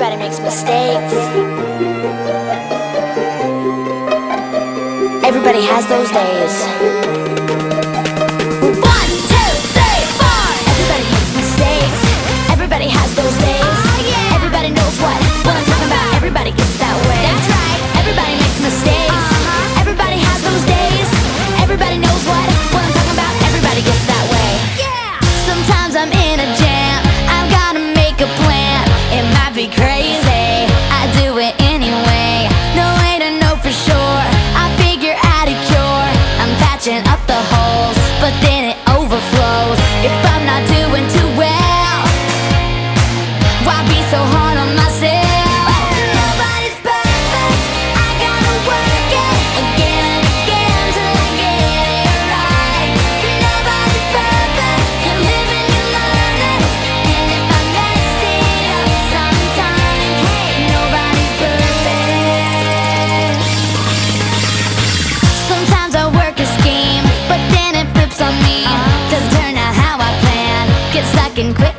Everybody makes mistakes. Everybody has those days. And quit.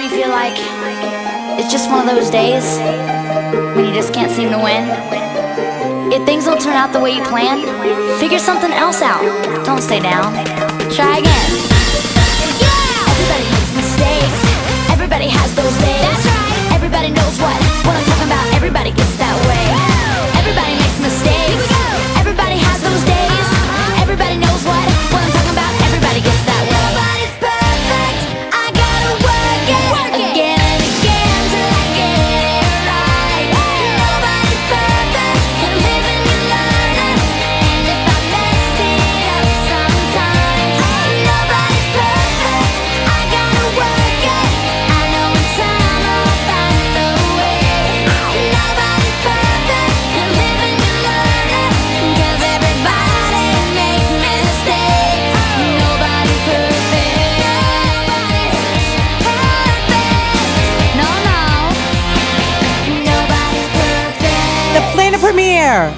time you feel like it's just one of those days when you just can't seem to win? If things don't turn out the way you planned, figure something else out. Don't stay down. Try again. Here.